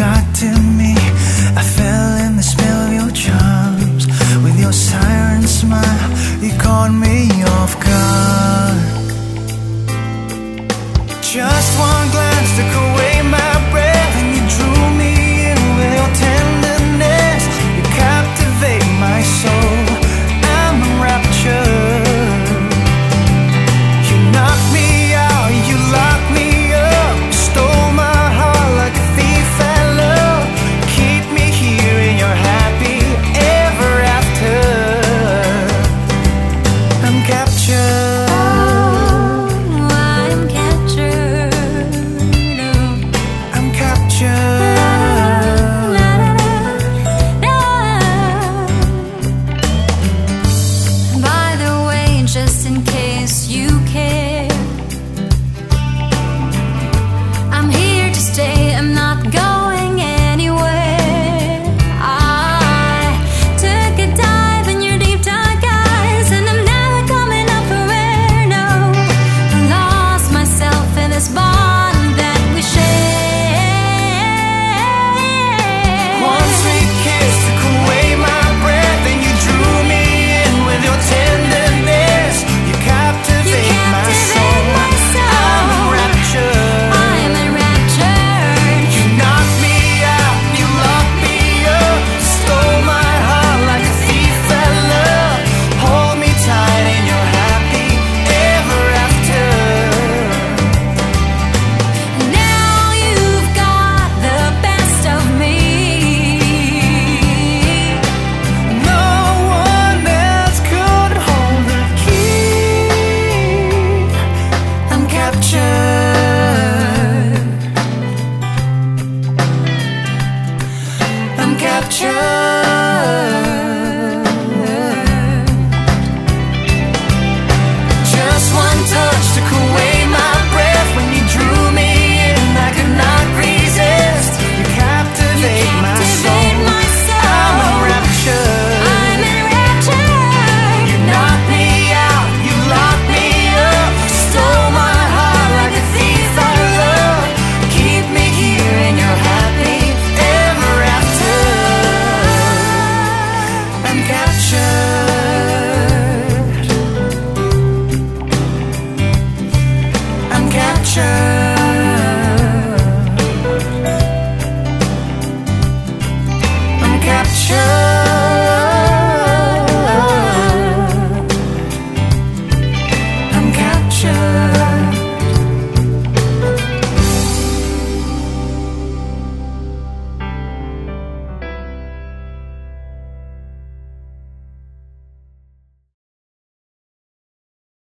got to me. I fell in the spell of your charms. With your siren smile You caught me off guard. Just one true. attraction